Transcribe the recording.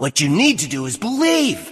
What you need to do is believe.